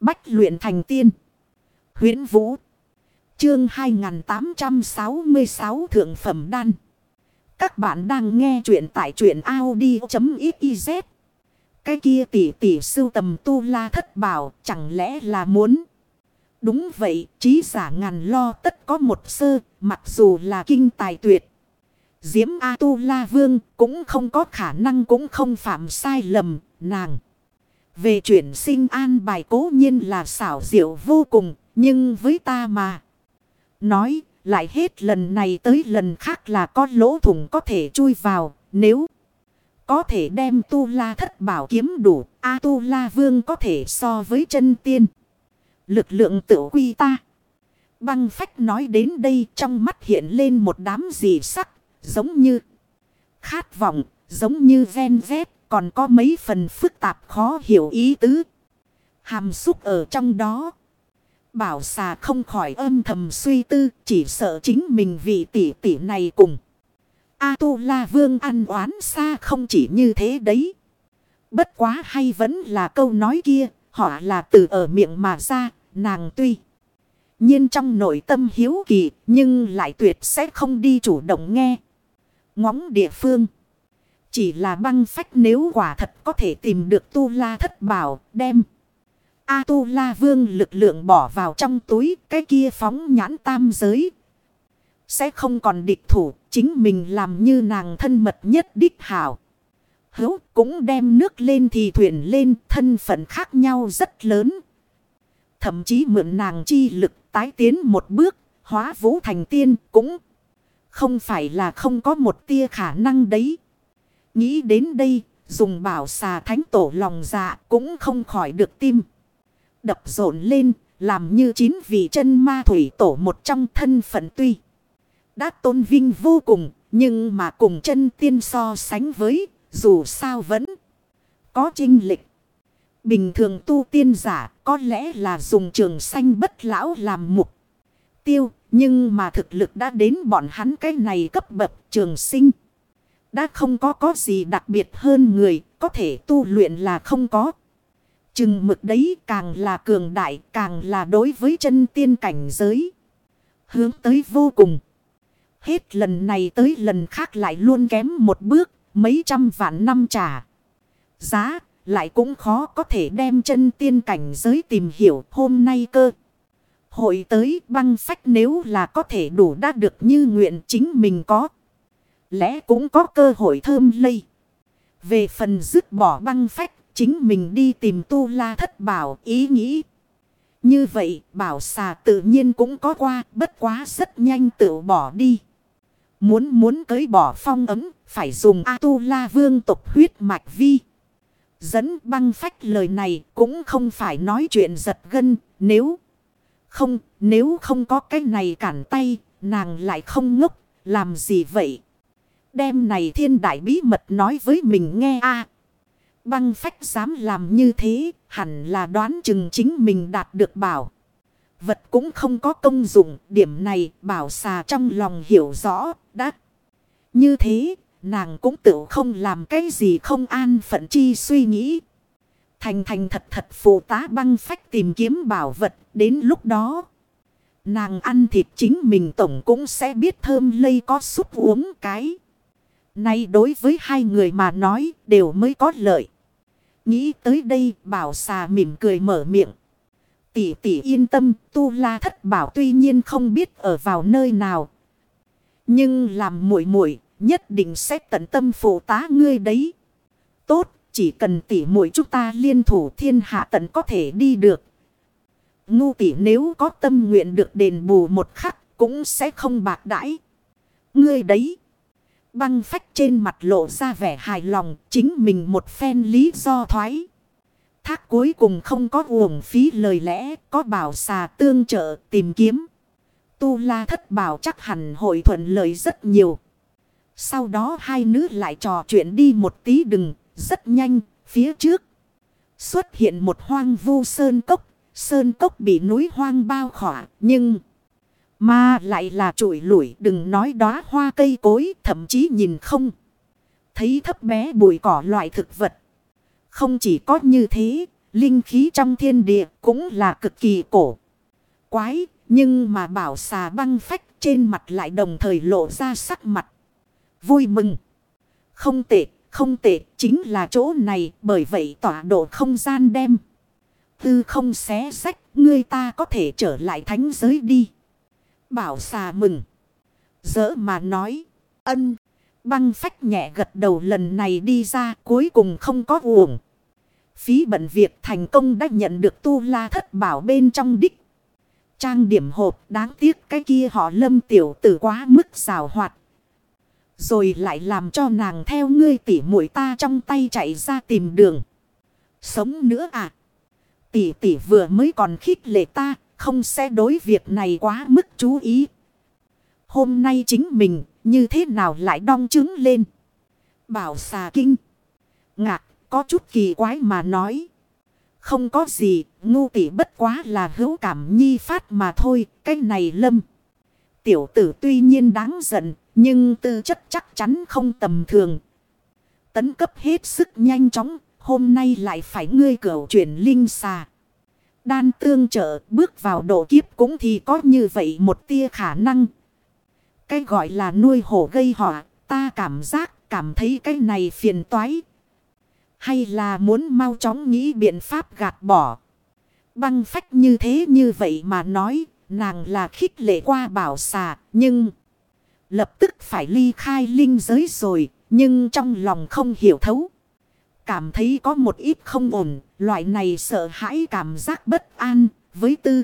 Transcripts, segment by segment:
Bách luyện thành tiên. huyễn Vũ. Chương 2866 Thượng Phẩm Đan. Các bạn đang nghe truyện tại truyện Audi.xyz. Cái kia tỷ tỷ sưu tầm tu la thất bảo chẳng lẽ là muốn. Đúng vậy, trí giả ngàn lo tất có một sơ, mặc dù là kinh tài tuyệt. Diễm A-tu-la vương cũng không có khả năng cũng không phạm sai lầm, nàng. Về chuyển sinh an bài cố nhiên là xảo diệu vô cùng, nhưng với ta mà. Nói, lại hết lần này tới lần khác là có lỗ thủng có thể chui vào, nếu có thể đem tu la thất bảo kiếm đủ, A tu la vương có thể so với chân tiên. Lực lượng tự quy ta. Băng phách nói đến đây trong mắt hiện lên một đám gì sắc, giống như khát vọng, giống như ven vét, còn có mấy phần phức tạp khó hiểu ý tứ. Hàm xúc ở trong đó. Bảo xà không khỏi âm thầm suy tư, chỉ sợ chính mình vị tỷ tỷ này cùng. A-tu-la vương ăn oán xa không chỉ như thế đấy. Bất quá hay vẫn là câu nói kia, họ là từ ở miệng mà ra, nàng tuy. nhiên trong nội tâm hiếu kỳ, nhưng lại tuyệt sẽ không đi chủ động nghe. Ngóng địa phương. Chỉ là băng phách nếu quả thật có thể tìm được tu la thất bảo, đem. A tu la vương lực lượng bỏ vào trong túi, cái kia phóng nhãn tam giới. Sẽ không còn địch thủ, chính mình làm như nàng thân mật nhất đích hảo. Hữu cũng đem nước lên thì thuyền lên, thân phận khác nhau rất lớn. Thậm chí mượn nàng chi lực tái tiến một bước, hóa vũ thành tiên cũng không phải là không có một tia khả năng đấy. Nghĩ đến đây, dùng bảo xà thánh tổ lòng dạ cũng không khỏi được tim. Đập rộn lên, làm như chín vị chân ma thủy tổ một trong thân phận tuy. Đã tôn vinh vô cùng, nhưng mà cùng chân tiên so sánh với, dù sao vẫn có trinh lịch. Bình thường tu tiên giả có lẽ là dùng trường xanh bất lão làm mục tiêu, nhưng mà thực lực đã đến bọn hắn cái này cấp bậc trường sinh. Đã không có có gì đặc biệt hơn người, có thể tu luyện là không có. Chừng mực đấy càng là cường đại, càng là đối với chân tiên cảnh giới. Hướng tới vô cùng. Hết lần này tới lần khác lại luôn kém một bước, mấy trăm vạn năm trả. Giá, lại cũng khó có thể đem chân tiên cảnh giới tìm hiểu hôm nay cơ. Hội tới băng phách nếu là có thể đủ đa được như nguyện chính mình có. Lẽ cũng có cơ hội thơm lây. Về phần dứt bỏ băng phách, chính mình đi tìm tu la thất bảo ý nghĩ. Như vậy bảo xà tự nhiên cũng có qua, bất quá rất nhanh tự bỏ đi. Muốn muốn cưới bỏ phong ấm, phải dùng A-tu-la vương tục huyết mạch vi. Dẫn băng phách lời này cũng không phải nói chuyện giật gân, nếu không, nếu không có cái này cản tay, nàng lại không ngốc, làm gì vậy? Đêm này thiên đại bí mật nói với mình nghe a Băng phách dám làm như thế, hẳn là đoán chừng chính mình đạt được bảo. Vật cũng không có công dụng, điểm này bảo xà trong lòng hiểu rõ, đã. Như thế, nàng cũng tự không làm cái gì không an phận chi suy nghĩ. Thành thành thật thật phụ tá băng phách tìm kiếm bảo vật, đến lúc đó. Nàng ăn thịt chính mình tổng cũng sẽ biết thơm lây có súp uống cái. Nay đối với hai người mà nói đều mới có lợi. Nghĩ tới đây, bảo xà mỉm cười mở miệng. Tỷ tỷ yên tâm, tu la thất bảo tuy nhiên không biết ở vào nơi nào. Nhưng làm muội muội, nhất định sẽ tận tâm phụ tá ngươi đấy. Tốt, chỉ cần tỷ muội chúng ta liên thủ thiên hạ tận có thể đi được. Ngu tỷ nếu có tâm nguyện được đền bù một khắc cũng sẽ không bạc đãi. Ngươi đấy. Băng phách trên mặt lộ ra vẻ hài lòng, chính mình một phen lý do thoái. Thác cuối cùng không có uổng phí lời lẽ, có bảo xà tương trợ, tìm kiếm. Tu la thất bảo chắc hẳn hội thuận lợi rất nhiều. Sau đó hai nữ lại trò chuyện đi một tí đừng, rất nhanh, phía trước. Xuất hiện một hoang vu sơn cốc. Sơn cốc bị núi hoang bao khỏa, nhưng... Mà lại là trụi lủi đừng nói đóa hoa cây cối thậm chí nhìn không. Thấy thấp bé bụi cỏ loại thực vật. Không chỉ có như thế, linh khí trong thiên địa cũng là cực kỳ cổ. Quái, nhưng mà bảo xà băng phách trên mặt lại đồng thời lộ ra sắc mặt. Vui mừng. Không tệ, không tệ, chính là chỗ này, bởi vậy tọa độ không gian đem. Tư không xé sách, ngươi ta có thể trở lại thánh giới đi. Bảo xà mừng. Dỡ mà nói, ân. Băng phách nhẹ gật đầu lần này đi ra cuối cùng không có uổng. Phí bận việc thành công đã nhận được tu la thất bảo bên trong đích. Trang điểm hộp đáng tiếc cái kia họ lâm tiểu tử quá mức xào hoạt. Rồi lại làm cho nàng theo ngươi tỉ mũi ta trong tay chạy ra tìm đường. Sống nữa à? Tỷ tỷ vừa mới còn khích lệ ta, không sẽ đối việc này quá mức chú ý. Hôm nay chính mình, như thế nào lại đong trứng lên? Bảo xà kinh. Ngạc, có chút kỳ quái mà nói. Không có gì, ngu tỷ bất quá là hữu cảm nhi phát mà thôi, cái này lâm. Tiểu tử tuy nhiên đáng giận, nhưng tư chất chắc chắn không tầm thường. Tấn cấp hết sức nhanh chóng, hôm nay lại phải ngươi cửu chuyển linh xà. Đan tương trợ bước vào độ kiếp cũng thì có như vậy một tia khả năng. Cái gọi là nuôi hổ gây họa, ta cảm giác cảm thấy cái này phiền toái. Hay là muốn mau chóng nghĩ biện pháp gạt bỏ. Băng phách như thế như vậy mà nói, nàng là khích lệ qua bảo xà, nhưng... Lập tức phải ly khai linh giới rồi, nhưng trong lòng không hiểu thấu. Cảm thấy có một ít không ổn, loại này sợ hãi cảm giác bất an với tư.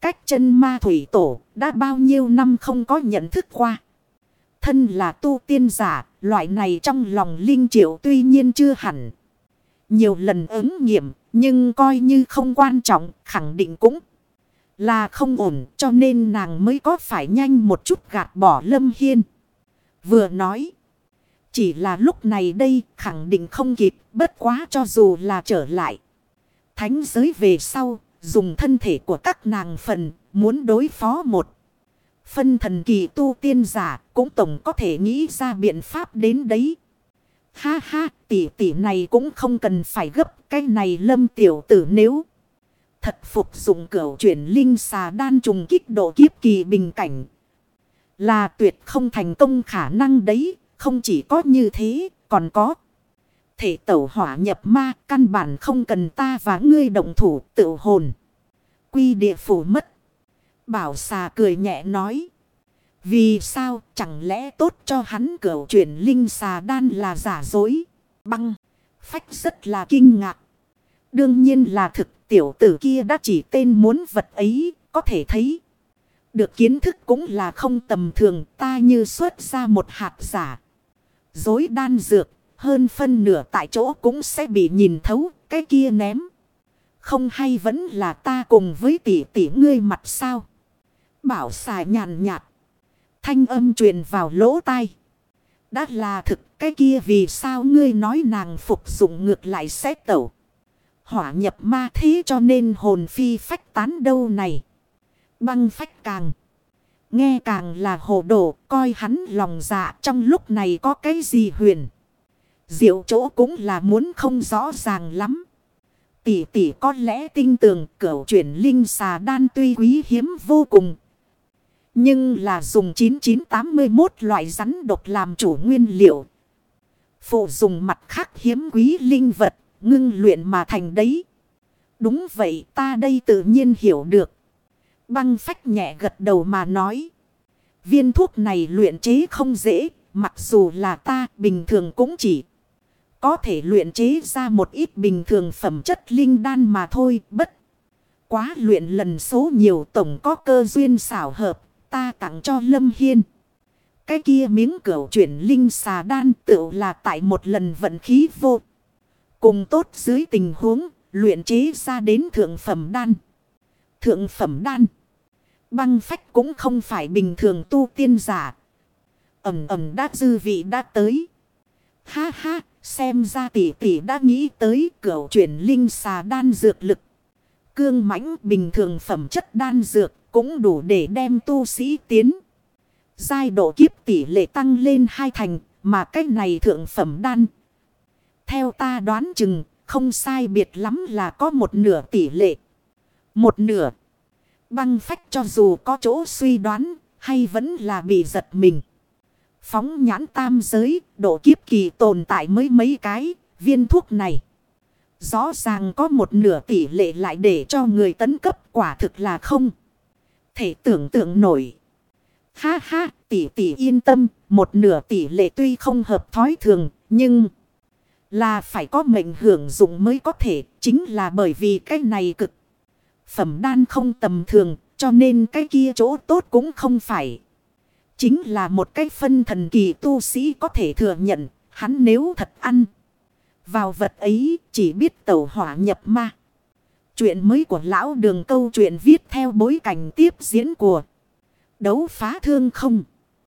Cách chân ma thủy tổ đã bao nhiêu năm không có nhận thức qua. Thân là tu tiên giả, loại này trong lòng linh triệu tuy nhiên chưa hẳn. Nhiều lần ứng nghiệm, nhưng coi như không quan trọng, khẳng định cũng là không ổn cho nên nàng mới có phải nhanh một chút gạt bỏ Lâm Hiên. Vừa nói. Chỉ là lúc này đây khẳng định không kịp, bất quá cho dù là trở lại. Thánh giới về sau, dùng thân thể của các nàng phần, muốn đối phó một. Phân thần kỳ tu tiên giả cũng tổng có thể nghĩ ra biện pháp đến đấy. Ha ha, tỷ tỷ này cũng không cần phải gấp, cái này lâm tiểu tử nếu. Thật phục dụng cửu chuyển linh xà đan trùng kích độ kiếp kỳ bình cảnh. Là tuyệt không thành công khả năng đấy. Không chỉ có như thế, còn có. Thể tẩu hỏa nhập ma, căn bản không cần ta và ngươi động thủ tự hồn. Quy địa phủ mất. Bảo xà cười nhẹ nói. Vì sao chẳng lẽ tốt cho hắn cửu chuyển linh xà đan là giả dối. Băng. Phách rất là kinh ngạc. Đương nhiên là thực tiểu tử kia đã chỉ tên muốn vật ấy, có thể thấy. Được kiến thức cũng là không tầm thường, ta như xuất ra một hạt giả. Dối đan dược, hơn phân nửa tại chỗ cũng sẽ bị nhìn thấu, cái kia ném. Không hay vẫn là ta cùng với tỷ tỷ ngươi mặt sao. Bảo xài nhàn nhạt. Thanh âm truyền vào lỗ tai. Đã là thực cái kia vì sao ngươi nói nàng phục dụng ngược lại xét tẩu hỏa nhập ma thế cho nên hồn phi phách tán đâu này. Băng phách càng. Nghe càng là hồ đồ, coi hắn lòng dạ trong lúc này có cái gì huyền. Diệu chỗ cũng là muốn không rõ ràng lắm. Tỷ tỷ có lẽ tinh tường cửu chuyển linh xà đan tuy quý hiếm vô cùng. Nhưng là dùng 9981 loại rắn độc làm chủ nguyên liệu. Phụ dùng mặt khác hiếm quý linh vật, ngưng luyện mà thành đấy. Đúng vậy, ta đây tự nhiên hiểu được. Băng phách nhẹ gật đầu mà nói. Viên thuốc này luyện chế không dễ, mặc dù là ta bình thường cũng chỉ có thể luyện chế ra một ít bình thường phẩm chất linh đan mà thôi, bất. Quá luyện lần số nhiều tổng có cơ duyên xảo hợp, ta tặng cho Lâm Hiên. Cái kia miếng cửu chuyển linh xà đan tựu là tại một lần vận khí vô. Cùng tốt dưới tình huống, luyện chế ra đến thượng phẩm đan. Thượng phẩm đan. Băng phách cũng không phải bình thường tu tiên giả. Ẩm ẩm đã dư vị đã tới. Ha ha, xem ra tỷ tỷ đã nghĩ tới cửa chuyển linh xà đan dược lực. Cương mãnh bình thường phẩm chất đan dược cũng đủ để đem tu sĩ tiến. Giai độ kiếp tỷ lệ tăng lên hai thành, mà cách này thượng phẩm đan theo ta đoán chừng, không sai biệt lắm là có một nửa tỷ lệ. Một nửa. Băng phách cho dù có chỗ suy đoán hay vẫn là bị giật mình. Phóng nhãn tam giới, độ kiếp kỳ tồn tại mới mấy cái, viên thuốc này. Rõ ràng có một nửa tỷ lệ lại để cho người tấn cấp quả thực là không. Thể tưởng tượng nổi. Ha ha, tỷ tỷ yên tâm, một nửa tỷ lệ tuy không hợp thói thường, nhưng là phải có mệnh hưởng dụng mới có thể, chính là bởi vì cái này cực. Phẩm đan không tầm thường, cho nên cái kia chỗ tốt cũng không phải. Chính là một cái phân thần kỳ tu sĩ có thể thừa nhận, hắn nếu thật ăn. Vào vật ấy chỉ biết tẩu hỏa nhập ma. Chuyện mới của lão đường câu chuyện viết theo bối cảnh tiếp diễn của đấu phá thương không.